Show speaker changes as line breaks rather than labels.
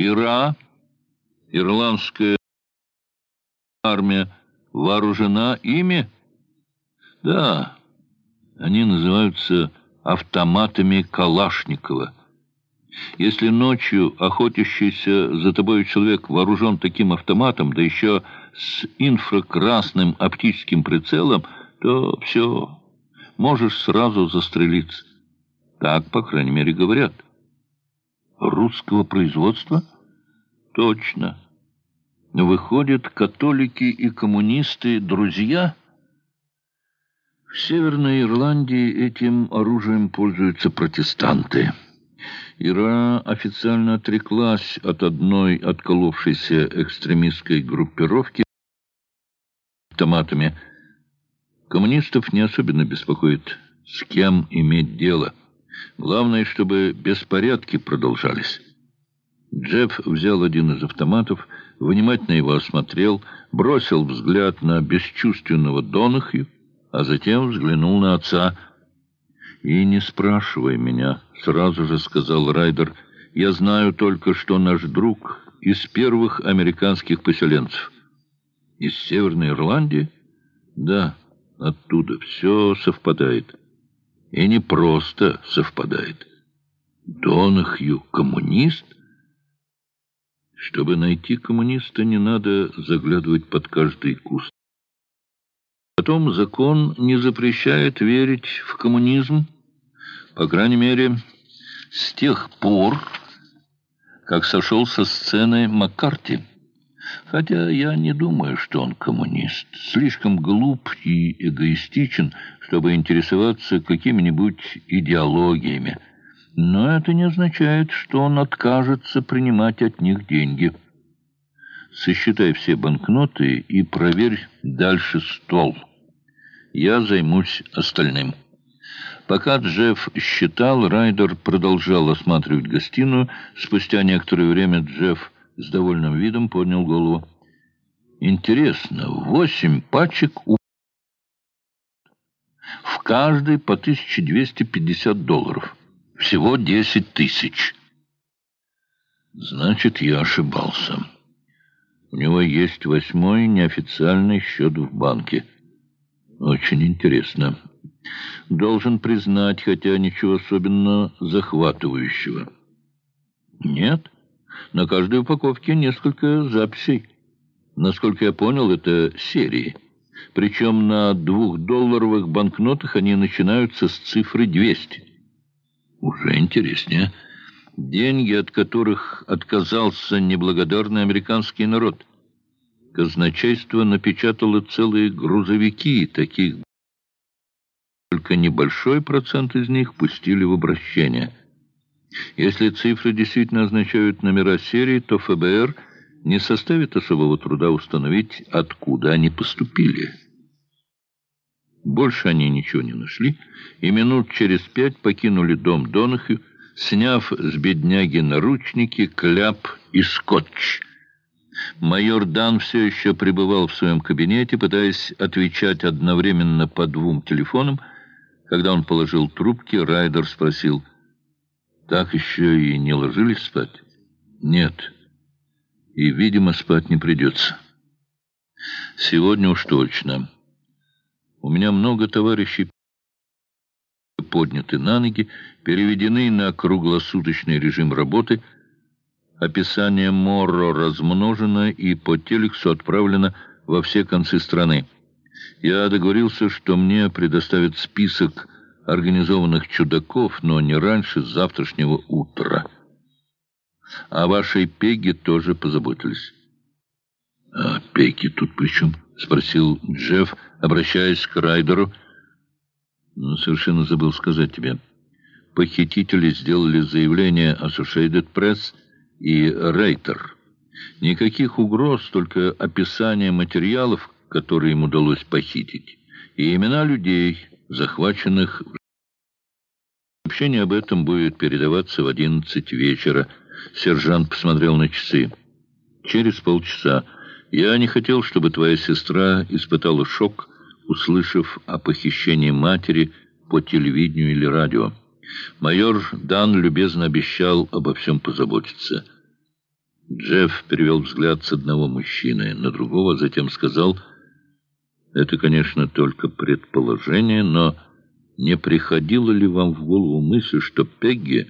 Ира, ирландская армия, вооружена ими? Да, они называются автоматами Калашникова. Если ночью охотящийся за тобой человек вооружен таким автоматом, да еще с инфракрасным оптическим прицелом, то все, можешь сразу застрелиться. Так, по крайней мере, говорят. Русского производства? Точно. Выходят, католики и коммунисты — друзья? В Северной Ирландии этим оружием пользуются протестанты. Ира официально отреклась от одной отколовшейся экстремистской группировки автоматами. Коммунистов не особенно беспокоит, с кем иметь дело. Главное, чтобы беспорядки продолжались. Джефф взял один из автоматов, внимательно его осмотрел, бросил взгляд на бесчувственного Донахью, а затем взглянул на отца. «И не спрашивай меня», — сразу же сказал Райдер. «Я знаю только, что наш друг из первых американских поселенцев». «Из Северной Ирландии?» «Да, оттуда. Все совпадает». И не просто совпадает. Донахью коммунист? Чтобы найти коммуниста, не надо заглядывать под каждый куст. Потом закон не запрещает верить в коммунизм, по крайней мере, с тех пор, как сошел со сцены Маккарти. Хотя я не думаю, что он коммунист. Слишком глуп и эгоистичен, чтобы интересоваться какими-нибудь идеологиями. Но это не означает, что он откажется принимать от них деньги. Сосчитай все банкноты и проверь дальше стол. Я займусь остальным. Пока Джефф считал, Райдер продолжал осматривать гостиную. Спустя некоторое время Джефф с довольным видом поднял голову. «Интересно, восемь пачек у... в каждой по 1250 долларов. Всего 10 тысяч». «Значит, я ошибался. У него есть восьмой неофициальный счет в банке. Очень интересно. Должен признать, хотя ничего особенно захватывающего». «Нет?» На каждой упаковке несколько записей. Насколько я понял, это серии. Причем на двухдолларовых банкнотах они начинаются с цифры 200. Уже интереснее. Деньги, от которых отказался неблагодарный американский народ. Казначейство напечатало целые грузовики таких. Только небольшой процент из них пустили в обращение – если цифры действительно означают номера серии, то ФБР не составит особого труда установить, откуда они поступили. Больше они ничего не нашли, и минут через пять покинули дом Донахью, сняв с бедняги наручники, кляп и скотч. Майор Дан все еще пребывал в своем кабинете, пытаясь отвечать одновременно по двум телефонам. Когда он положил трубки, Райдер спросил — так еще и не ложились спать? Нет. И, видимо, спать не придется. Сегодня уж точно. У меня много товарищей подняты на ноги, переведены на круглосуточный режим работы. Описание Морро размножено и по телексу отправлено во все концы страны. Я договорился, что мне предоставят список организованных чудаков, но не раньше завтрашнего утра. О вашей Пеге тоже позаботились. — А Пеги тут при чем? — спросил Джефф, обращаясь к Райдеру. Ну, — Совершенно забыл сказать тебе. Похитители сделали заявление Associated Press и Рейтер. Никаких угроз, только описание материалов, которые им удалось похитить, и имена людей, захваченных в Сообщение об этом будет передаваться в одиннадцать вечера. Сержант посмотрел на часы. Через полчаса. Я не хотел, чтобы твоя сестра испытала шок, услышав о похищении матери по телевидению или радио. Майор Дан любезно обещал обо всем позаботиться. Джефф перевел взгляд с одного мужчины на другого, затем сказал, «Это, конечно, только предположение, но не приходила ли вам в голову мысль, что Пегги